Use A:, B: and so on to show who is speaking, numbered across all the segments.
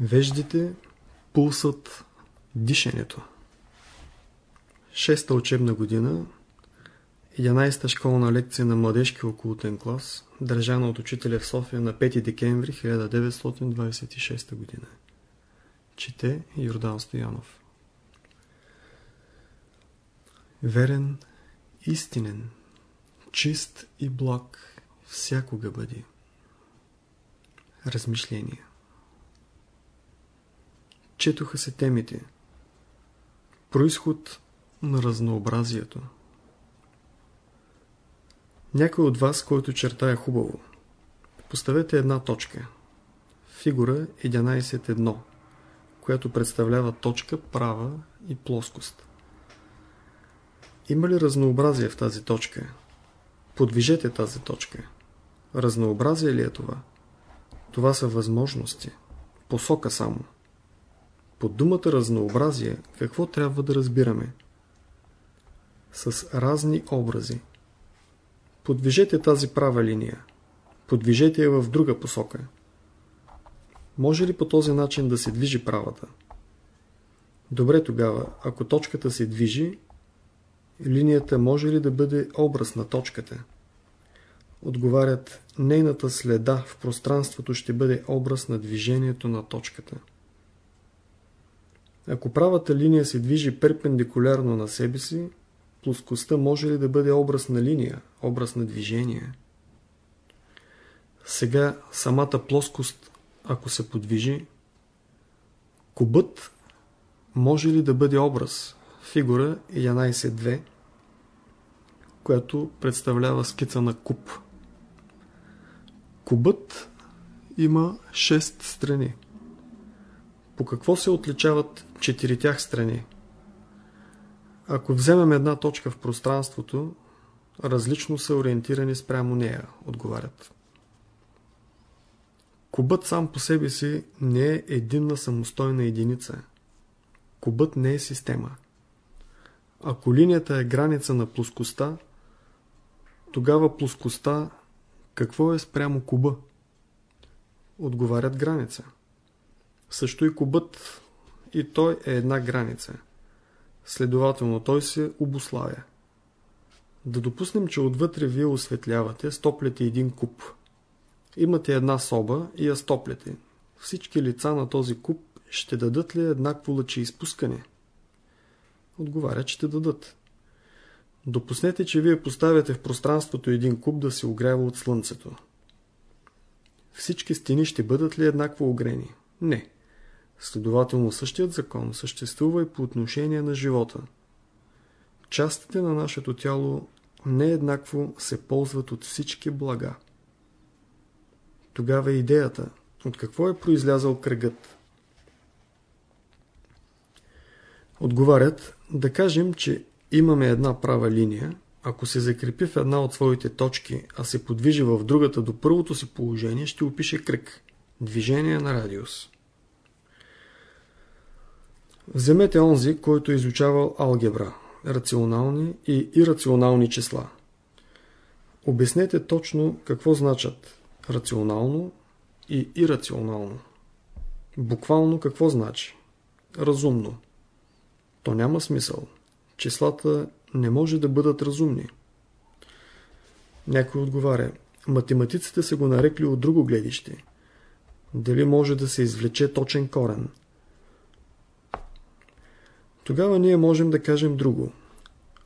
A: Веждите, пулсът, дишането. Шеста учебна година, 11-та школна лекция на младежки окултен клас, държана от учителя в София на 5 декември 1926 година. Чете Йордан Стоянов. Верен, истинен, чист и благ всякога бъди. Размишления Четоха се темите Происход на разнообразието Някой от вас, който чертая хубаво, поставете една точка. Фигура 11.1, която представлява точка, права и плоскост. Има ли разнообразие в тази точка? Подвижете тази точка. Разнообразие ли е това? Това са възможности. Посока само. Под думата разнообразие какво трябва да разбираме? С разни образи. Подвижете тази права линия. Подвижете я в друга посока. Може ли по този начин да се движи правата? Добре тогава, ако точката се движи, линията може ли да бъде образ на точката? Отговарят, нейната следа в пространството ще бъде образ на движението на точката. Ако правата линия се движи перпендикулярно на себе си, плоскостта може ли да бъде образ на линия, образ на движение? Сега самата плоскост, ако се подвижи, кубът може ли да бъде образ? Фигура 11.2, която представлява скица на куб. Кубът има 6 страни. По какво се отличават четиритях страни? Ако вземем една точка в пространството, различно са ориентирани спрямо нея, отговарят. Кубът сам по себе си не е единна самостойна единица. Кубът не е система. Ако линията е граница на плоскостта, тогава плоскостта какво е спрямо куба? Отговарят граница. Също и кубът и той е една граница. Следователно той се обославя. Да допуснем, че отвътре вие осветлявате, стопляте един куб. Имате една соба и я стопляте. Всички лица на този куб ще дадат ли еднакво лъчеизпускане? Отговаря, че ще дадат. Допуснете, че вие поставяте в пространството един куб да се огрява от слънцето. Всички стени ще бъдат ли еднакво огрени? Не. Следователно същият закон съществува и по отношение на живота. Частите на нашето тяло нееднакво се ползват от всички блага. Тогава идеята, от какво е произлязал кръгът? Отговарят, да кажем, че имаме една права линия, ако се закрепи в една от своите точки, а се подвижи в другата до първото си положение, ще опише кръг. Движение на радиус. Вземете онзи, който е изучавал алгебра, рационални и ирационални числа. Обяснете точно какво значат рационално и ирационално. Буквално какво значи? Разумно. То няма смисъл. Числата не може да бъдат разумни. Някой отговаря. Математиците са го нарекли от друго гледище. Дали може да се извлече точен корен? Тогава ние можем да кажем друго.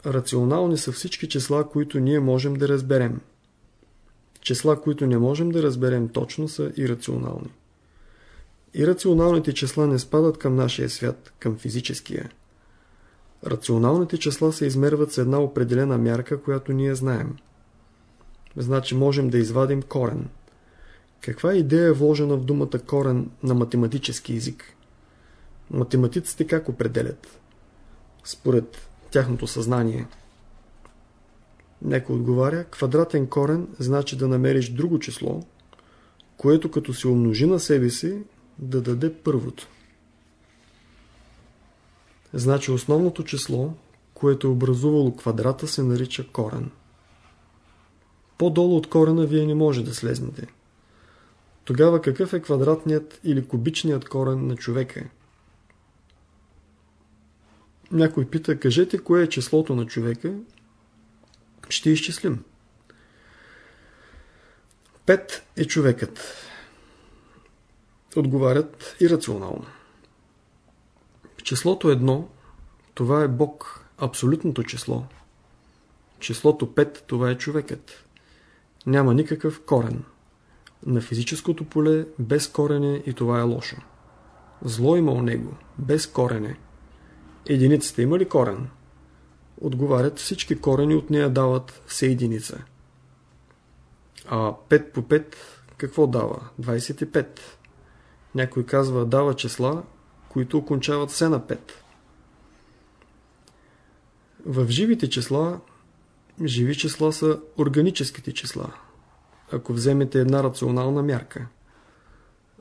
A: Рационални са всички числа, които ние можем да разберем. Числа, които не можем да разберем точно, са ирационални. Ирационалните числа не спадат към нашия свят, към физическия. Рационалните числа се измерват с една определена мярка, която ние знаем. Значи можем да извадим корен. Каква идея е вложена в думата корен на математически език? Математиците как определят? Според тяхното съзнание. Некой отговаря, квадратен корен значи да намериш друго число, което като се умножи на себе си, да даде първото. Значи основното число, което е образувало квадрата, се нарича корен. По-долу от корена вие не може да слезнете. Тогава какъв е квадратният или кубичният корен на човека? Някой пита, кажете кое е числото на човека? Ще изчислим. 5 е човекът. Отговарят ирационално. Числото 1, това е Бог, абсолютното число. Числото 5, това е човекът. Няма никакъв корен. На физическото поле без корене и това е лошо. Зло има у него, без корене. Единицата има ли корен? Отговарят всички корени от нея дават се единица. А 5 по 5 какво дава? 25. Някой казва дава числа, които окончават се на 5. В живите числа, живи числа са органическите числа. Ако вземете една рационална мярка.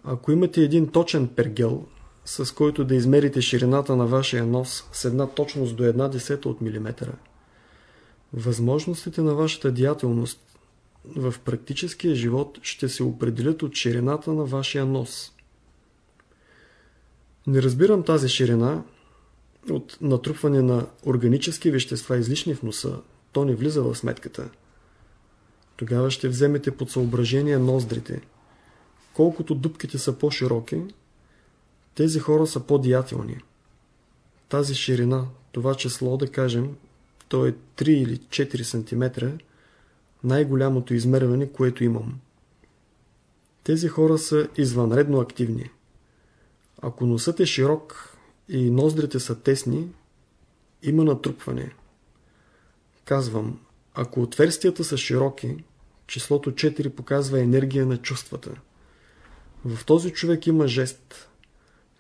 A: Ако имате един точен пергел, с който да измерите ширината на вашия нос с една точност до една десета от милиметъра, възможностите на вашата деятелност в практическия живот ще се определят от ширината на вашия нос. Не разбирам тази ширина от натрупване на органически вещества излишни в носа. То не влиза в сметката. Тогава ще вземете под съображение ноздрите. Колкото дупките са по-широки, тези хора са по-деятелни. Тази ширина, това число, да кажем, то е 3 или 4 см, най-голямото измерване, което имам. Тези хора са извънредно активни. Ако носът е широк и ноздрите са тесни, има натрупване. Казвам, ако отверстията са широки, числото 4 показва енергия на чувствата. В този човек има жест.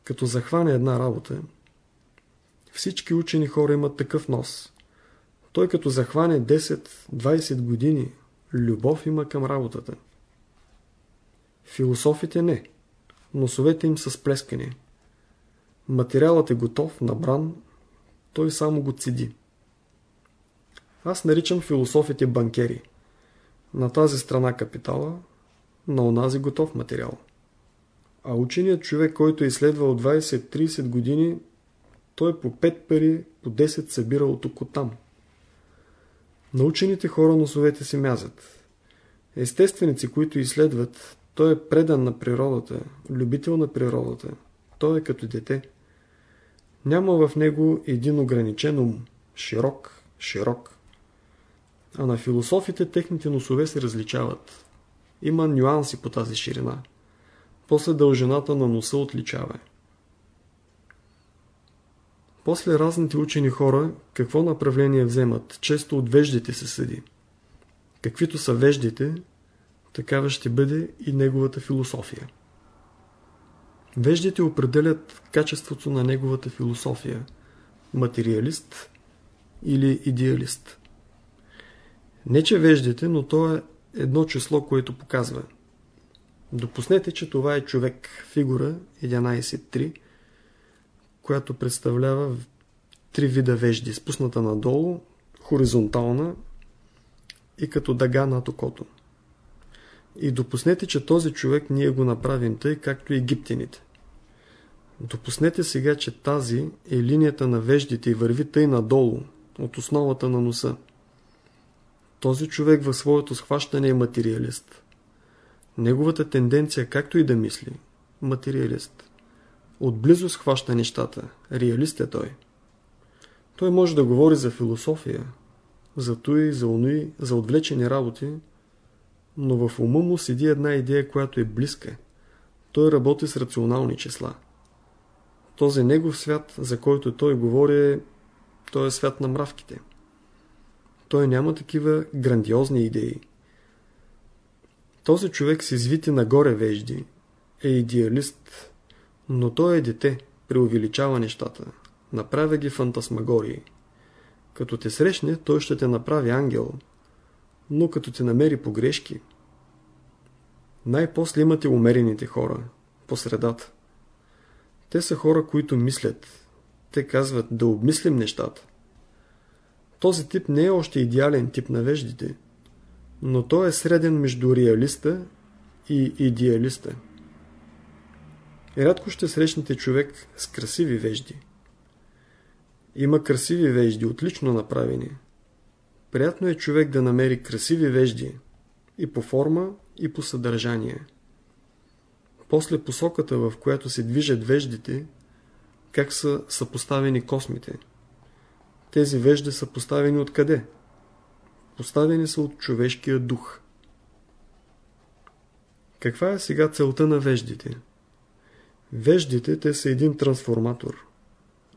A: Като захване една работа, всички учени хора имат такъв нос. Той като захване 10-20 години, любов има към работата. Философите не. Носовете им са сплескани. Материалът е готов, набран, той само го цеди. Аз наричам философите банкери. На тази страна капитала, на онази готов материал. А ученият човек, който е изследвал 20-30 години, той по 5 пари, по 10 събира от там. Научените хора носовете си мязат. Естественици, които изследват, той е предан на природата, любител на природата. Той е като дете. Няма в него един ограничен ум. Широк, широк. А на философите техните носове се различават. Има нюанси по тази ширина. После дължината на носа отличава. После разните учени хора, какво направление вземат, често от веждите се съди. Каквито са веждите, такава ще бъде и неговата философия. Веждите определят качеството на неговата философия – материалист или идеалист. Не че веждите, но то е едно число, което показва. Допуснете, че това е човек, фигура 11.3, която представлява три вида вежди, спусната надолу, хоризонтална и като дъга над окото. И допуснете, че този човек ние го направим тъй, както египтяните. Допуснете сега, че тази е линията на веждите и върви тъй надолу, от основата на носа. Този човек в своето схващане е материалист. Неговата тенденция, както и да мисли, материалист. Отблизо схваща нещата, реалист е той. Той може да говори за философия, за той, за онуи, за отвлечени работи, но в ума му седи една идея, която е близка. Той работи с рационални числа. Този негов свят, за който той говори, той е свят на мравките. Той няма такива грандиозни идеи. Този човек с извити нагоре вежди е идеалист, но той е дете, преувеличава нещата, направя ги фантасмагории. Като те срещне, той ще те направи ангел, но като те намери погрешки, най-после имате умерените хора, по средата. Те са хора, които мислят. Те казват да обмислим нещата. Този тип не е още идеален тип на веждите, но той е среден между реалиста и идеалиста. Рядко ще срещнете човек с красиви вежди. Има красиви вежди, отлично направени. Приятно е човек да намери красиви вежди и по форма, и по съдържание. После посоката, в която се движат веждите, как са съпоставени космите. Тези вежди са поставени от къде? Поставени са от човешкия дух. Каква е сега целта на веждите? Веждите те са един трансформатор,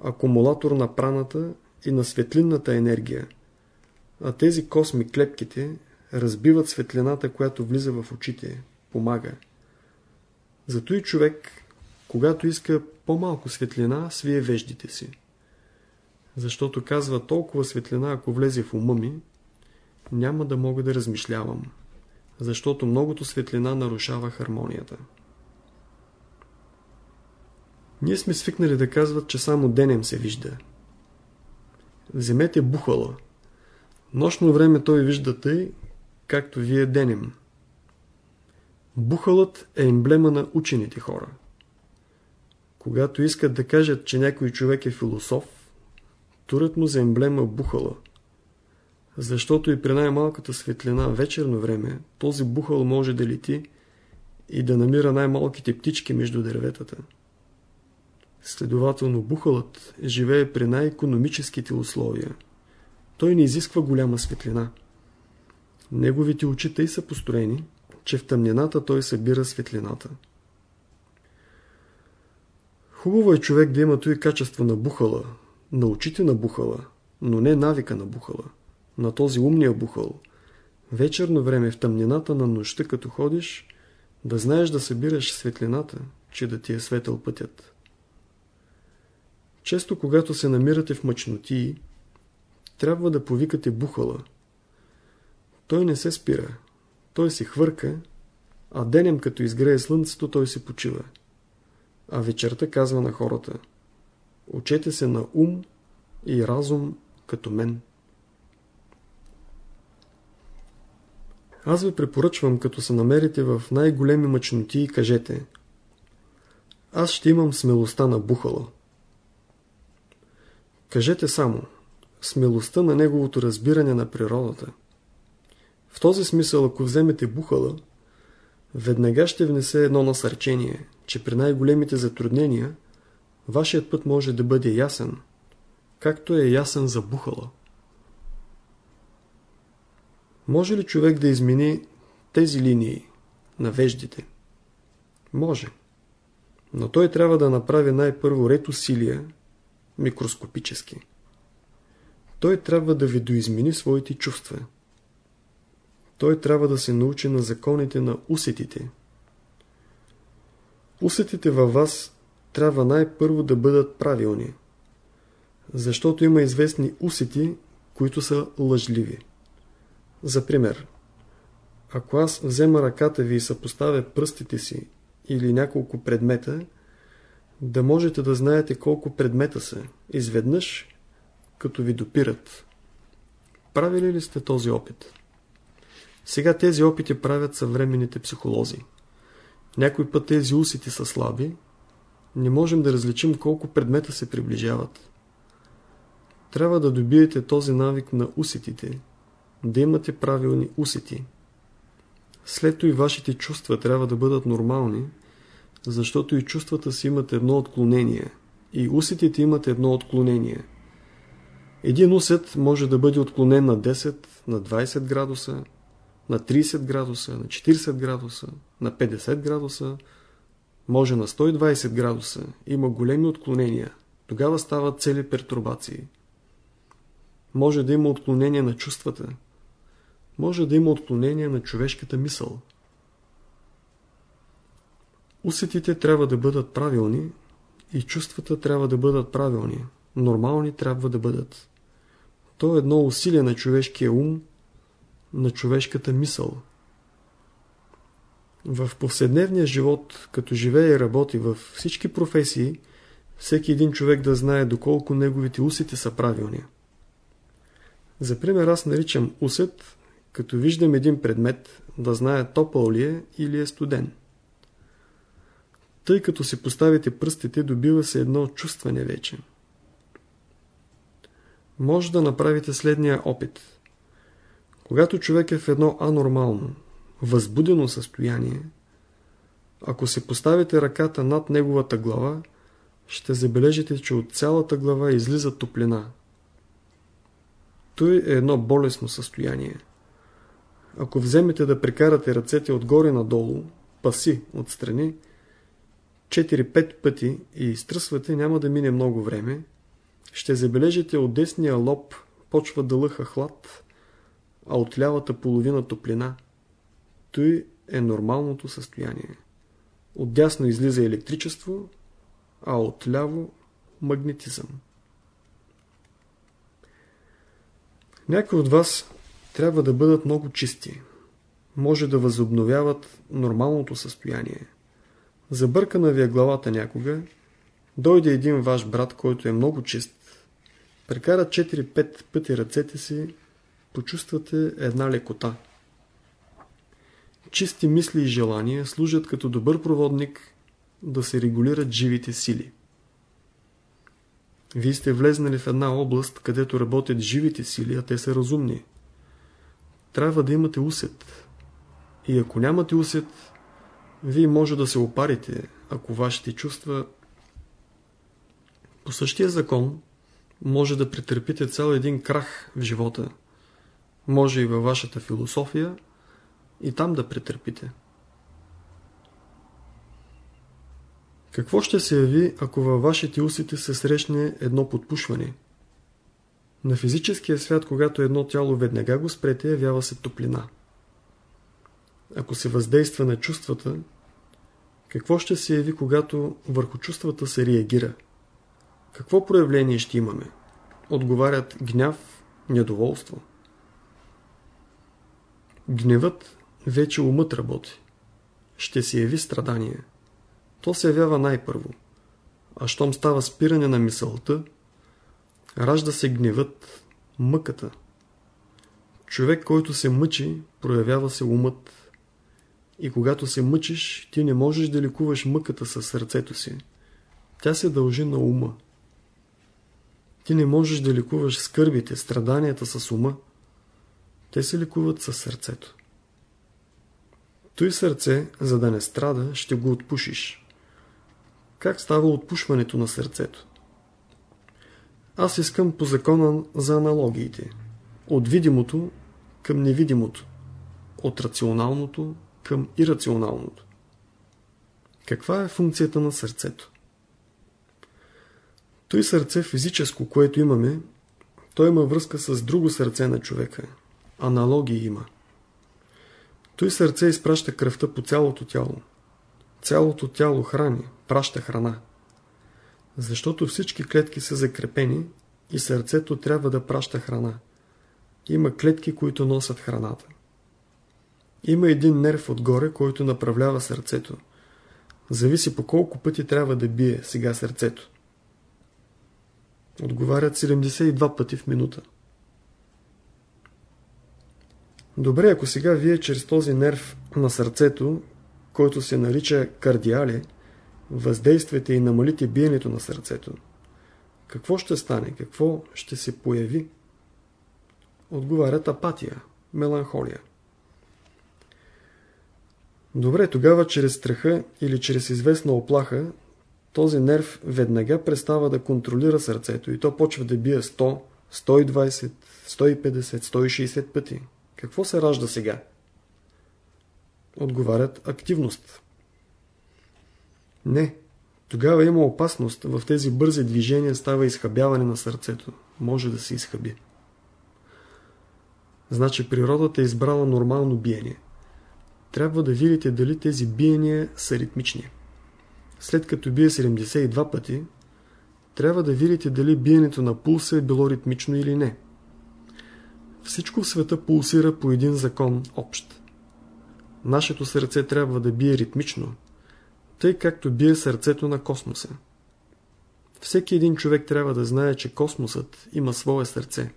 A: акумулатор на праната и на светлинната енергия, а тези косми клепките разбиват светлината, която влиза в очите, помага. Зато и човек, когато иска по-малко светлина, свие веждите си. Защото казва толкова светлина, ако влезе в ума ми, няма да мога да размишлявам. Защото многото светлина нарушава хармонията. Ние сме свикнали да казват, че само денем се вижда. Вземете бухала. Нощно време той вижда тъй, както вие денем. Бухалът е емблема на учените хора. Когато искат да кажат, че някой човек е философ, турят му за емблема бухала. Защото и при най-малката светлина вечерно време, този бухал може да лети и да намира най-малките птички между дърветата. Следователно, бухалът живее при най-економическите условия. Той не изисква голяма светлина. Неговите очи тъй са построени, че в тъмнината той събира светлината. Хубаво е човек да има той качество на бухала, на очите на бухала, но не навика на бухала, на този умния бухал. Вечерно време в тъмнината на нощта, като ходиш, да знаеш да събираш светлината, че да ти е светъл пътят. Често, когато се намирате в мъчноти, трябва да повикате бухала. Той не се спира. Той се хвърка, а денем като изгрее слънцето, той се почива. А вечерта казва на хората Учете се на ум и разум като мен. Аз ви препоръчвам, като се намерите в най-големи мъчноти и кажете Аз ще имам смелостта на бухала. Кажете само смелостта на неговото разбиране на природата. В този смисъл, ако вземете бухала, веднага ще внесе едно насърчение, че при най-големите затруднения вашият път може да бъде ясен, както е ясен за бухала. Може ли човек да измени тези линии на веждите? Може. Но той трябва да направи най-първо ред усилия, микроскопически. Той трябва да видоизмени своите чувства. Той трябва да се научи на законите на усетите. Усетите във вас трябва най-първо да бъдат правилни, защото има известни усети, които са лъжливи. За пример, ако аз взема ръката ви и съпоставя пръстите си или няколко предмета, да можете да знаете колко предмета са, изведнъж, като ви допират. Правили ли сте този опит? Сега тези опити правят съвременните психолози. Някой път тези усети са слаби, не можем да различим колко предмета се приближават. Трябва да добиете този навик на усетите, да имате правилни усети. След и вашите чувства трябва да бъдат нормални, защото и чувствата си имат едно отклонение, и усетите имат едно отклонение. Един усет може да бъде отклонен на 10, на 20 градуса, на 30 градуса, на 40 градуса, на 50 градуса, може на 120 градуса, има големи отклонения, тогава стават цели пертурбации. Може да има отклонение на чувствата, може да има отклонение на човешката мисъл. Усетите трябва да бъдат правилни и чувствата трябва да бъдат правилни, нормални трябва да бъдат. То е едно усилие на човешкия ум, на човешката мисъл. В повседневния живот, като живее и работи във всички професии, всеки един човек да знае доколко неговите усети са правилни. За пример аз наричам усет, като виждам един предмет, да знае топъл ли е или е студен. Тъй като си поставите пръстите, добива се едно чувстване вече. Може да направите следния опит. Когато човек е в едно анормално, възбудено състояние, ако си поставите ръката над неговата глава, ще забележите, че от цялата глава излиза топлина. Той е едно болесно състояние. Ако вземете да прекарате ръцете отгоре надолу, паси отстрани, 4-5 пъти и изтръсвате, няма да мине много време, ще забележите от десния лоб почва да лъха хлад, а от лявата половина топлина. Той е нормалното състояние. От дясно излиза електричество, а от ляво магнетизъм. Някои от вас трябва да бъдат много чисти. Може да възобновяват нормалното състояние. Забъркана ви е главата някога, дойде един ваш брат, който е много чист, прекара 4-5 пъти ръцете си, почувствате една лекота. Чисти мисли и желания служат като добър проводник да се регулират живите сили. Вие сте влезнали в една област, където работят живите сили, а те са разумни. Трябва да имате усет. И ако нямате усет, вие може да се опарите, ако вашите чувства по същия закон може да претърпите цял един крах в живота. Може и във вашата философия и там да претърпите. Какво ще се яви, ако във вашите усите се срещне едно подпушване? На физическия свят, когато едно тяло веднага го спрете, явява се топлина. Ако се въздейства на чувствата, какво ще се яви, когато върху чувствата се реагира? Какво проявление ще имаме? Отговарят гняв, недоволство. Гневът вече умът работи. Ще се яви страдание. То се явява най-първо. А щом става спиране на мисълта, ражда се гневът, мъката. Човек, който се мъчи, проявява се умът. И когато се мъчиш, ти не можеш да лекуваш мъката със сърцето си. Тя се дължи на ума. Ти не можеш да лекуваш скърбите, страданията с ума. Те се лекуват със сърцето. Той сърце, за да не страда, ще го отпушиш. Как става отпушването на сърцето? Аз искам по закона за аналогиите. От видимото към невидимото. От рационалното към ирационалното. Каква е функцията на сърцето? Той сърце физическо, което имаме, то има връзка с друго сърце на човека. Аналогии има. Той сърце изпраща кръвта по цялото тяло. Цялото тяло храни, праща храна. Защото всички клетки са закрепени и сърцето трябва да праща храна. Има клетки, които носят храната. Има един нерв отгоре, който направлява сърцето. Зависи по колко пъти трябва да бие сега сърцето. Отговарят 72 пъти в минута. Добре, ако сега вие чрез този нерв на сърцето, който се нарича кардиали, въздействате и намалите биенето на сърцето, какво ще стане? Какво ще се появи? Отговарят апатия, меланхолия. Добре, тогава чрез страха или чрез известна оплаха този нерв веднага престава да контролира сърцето и то почва да бие 100, 120, 150, 160 пъти. Какво се ражда сега? Отговарят активност. Не. Тогава има опасност. В тези бързи движения става изхабяване на сърцето. Може да се изхаби. Значи природата е избрала нормално биение. Трябва да видите дали тези биения са ритмични след като бие 72 пъти, трябва да видите дали биенето на пулса е било ритмично или не. Всичко в света пулсира по един закон общ. Нашето сърце трябва да бие ритмично, тъй както бие сърцето на космоса. Всеки един човек трябва да знае, че космосът има свое сърце.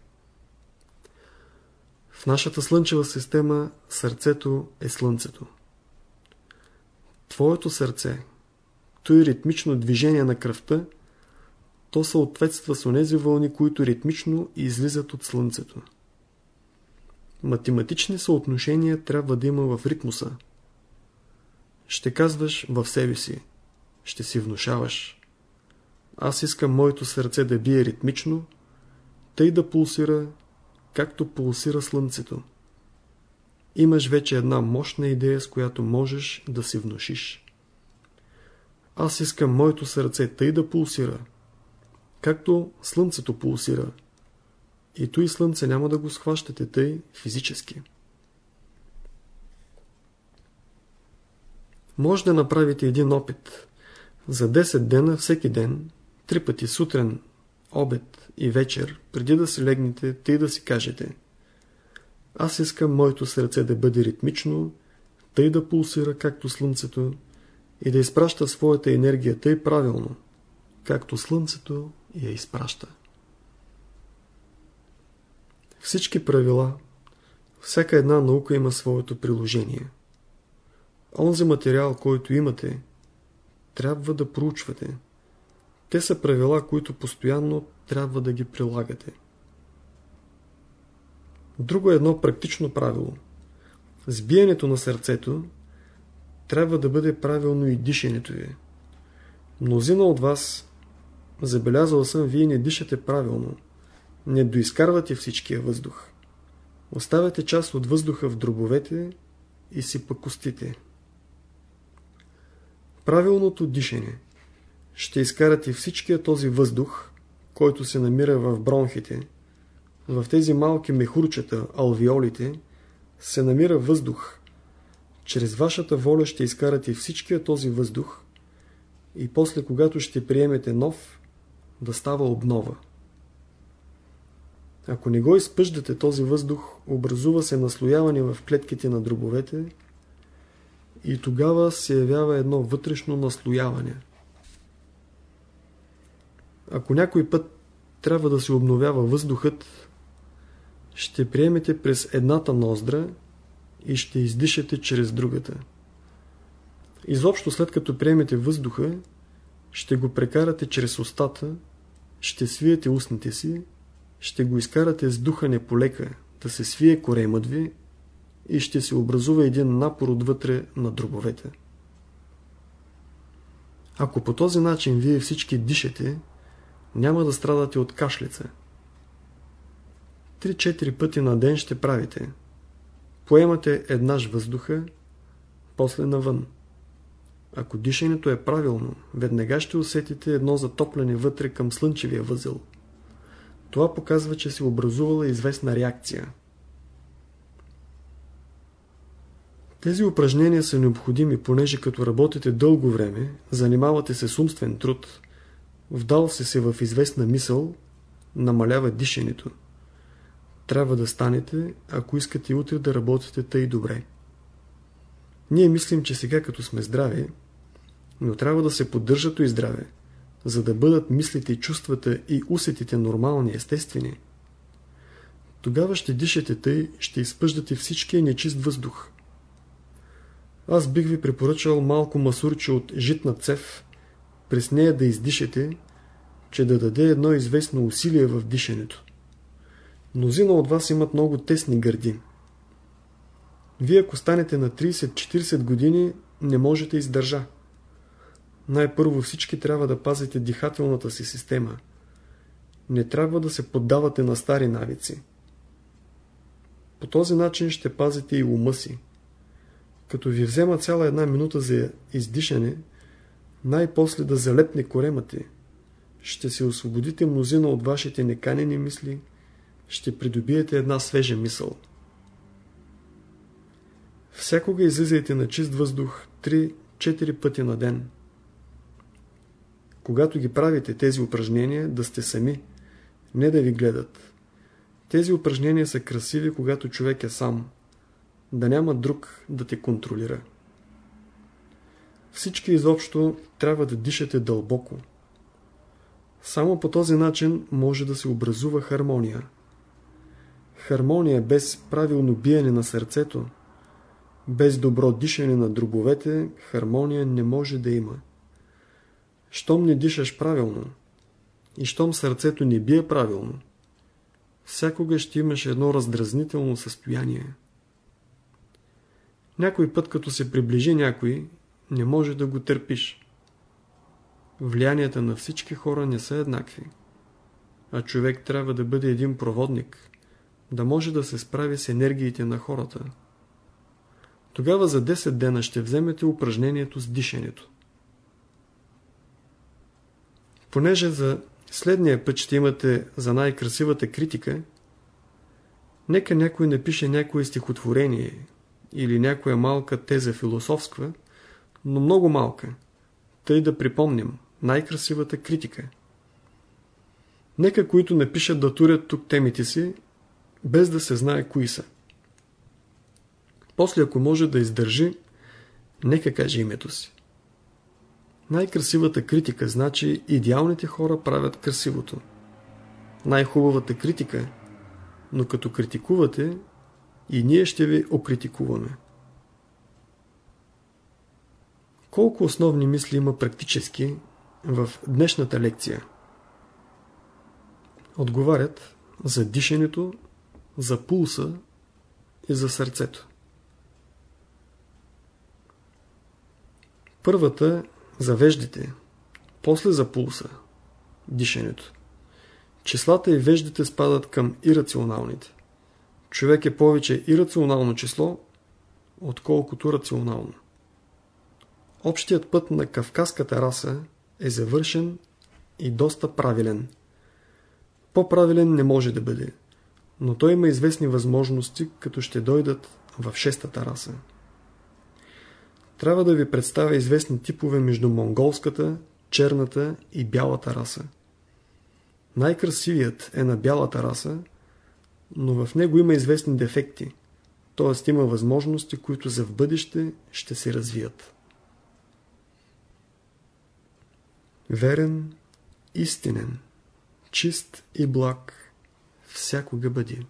A: В нашата слънчева система сърцето е слънцето. Твоето сърце, то е ритмично движение на кръвта, то съответства с онези вълни, които ритмично излизат от слънцето. Математични съотношения трябва да има в ритмуса. Ще казваш в себе си, ще си внушаваш. Аз искам моето сърце да бие ритмично, тъй да пулсира, както пулсира слънцето. Имаш вече една мощна идея, с която можеш да си внушиш. Аз искам моето сърце тъй да пулсира, както слънцето пулсира. И той слънце няма да го схващате тъй физически. Може да направите един опит. За 10 дена всеки ден, три пъти сутрин, обед и вечер, преди да си легнете, тъй да си кажете Аз искам моето сърце да бъде ритмично, тъй да пулсира както слънцето и да изпраща своята енергия тъй правилно, както слънцето я изпраща. Всички правила, всяка една наука има своето приложение. Онзи материал, който имате, трябва да проучвате. Те са правила, които постоянно трябва да ги прилагате. Друго е едно практично правило. Сбиянето на сърцето трябва да бъде правилно и дишането ви. Мнозина от вас, забелязал съм, вие не дишате правилно. Не доизкарвате всичкия въздух. Оставяте част от въздуха в дробовете и си пъкостите. Правилното дишане ще изкарате всичкия този въздух, който се намира в бронхите. В тези малки мехурчета, алвиолите, се намира въздух. Чрез вашата воля ще изкарате всичкия този въздух и после, когато ще приемете нов, да става обнова. Ако не го изпъждате този въздух, образува се наслояване в клетките на дробовете и тогава се явява едно вътрешно наслояване. Ако някой път трябва да се обновява въздухът, ще приемете през едната ноздра и ще издишате чрез другата. Изобщо след като приемете въздуха, ще го прекарате чрез устата, ще свиете устните си ще го изкарате с духане полека, да се свие коремът ви и ще се образува един напор отвътре на дробовете. Ако по този начин вие всички дишете, няма да страдате от кашлица. Три-четири пъти на ден ще правите. Поемате еднаж въздуха, после навън. Ако дишането е правилно, веднага ще усетите едно затопляне вътре към слънчевия възел – това показва, че се образувала известна реакция. Тези упражнения са необходими, понеже като работите дълго време, занимавате се с умствен труд, вдал се се в известна мисъл, намалява дишането. Трябва да станете, ако искате утре да работите тъй добре. Ние мислим, че сега като сме здрави, но трябва да се поддържато и здраве за да бъдат мислите, чувствата и усетите нормални, естествени, тогава ще дишате тъй, ще изпъждате всичкия нечист въздух. Аз бих ви препоръчал малко масурче от житна цев, през нея да издишете, че да даде едно известно усилие в дишането. Мнозина от вас имат много тесни гърди. Вие ако станете на 30-40 години, не можете издържа най-първо всички трябва да пазите дихателната си система. Не трябва да се поддавате на стари навици. По този начин ще пазите и ума си. Като ви взема цяла една минута за издишане, най-после да залепне коремати, ще се освободите мнозина от вашите неканени мисли, ще придобиете една свежа мисъл. Всякога излизайте на чист въздух 3-4 пъти на ден когато ги правите тези упражнения, да сте сами, не да ви гледат. Тези упражнения са красиви, когато човек е сам, да няма друг да те контролира. Всички изобщо трябва да дишате дълбоко. Само по този начин може да се образува хармония. Хармония без правилно биене на сърцето, без добро дишане на дробовете, хармония не може да има. Щом не дишаш правилно и щом сърцето не бие правилно, всякога ще имаш едно раздразнително състояние. Някой път, като се приближи някой, не може да го търпиш. Влиянията на всички хора не са еднакви. А човек трябва да бъде един проводник, да може да се справи с енергиите на хората. Тогава за 10 дена ще вземете упражнението с дишането. Понеже за следния път ще имате за най-красивата критика, нека някой напише някое стихотворение или някоя малка теза философска, но много малка, тъй да припомним най-красивата критика. Нека които напишат да турят тук темите си, без да се знае кои са. После, ако може да издържи, нека каже името си. Най-красивата критика значи идеалните хора правят красивото. Най-хубавата критика, но като критикувате, и ние ще ви окритикуваме. Колко основни мисли има практически в днешната лекция? Отговарят за дишането, за пулса и за сърцето. Първата за веждите, после за пулса, дишането. Числата и веждите спадат към ирационалните. Човек е повече ирационално число, отколкото рационално. Общият път на кавказската раса е завършен и доста правилен. По-правилен не може да бъде, но той има известни възможности, като ще дойдат в шестата раса. Трябва да ви представя известни типове между монголската, черната и бялата раса. Най-красивият е на бялата раса, но в него има известни дефекти, т.е. има възможности, които за в бъдеще ще се развият. Верен, истинен, чист и благ всякога бъди.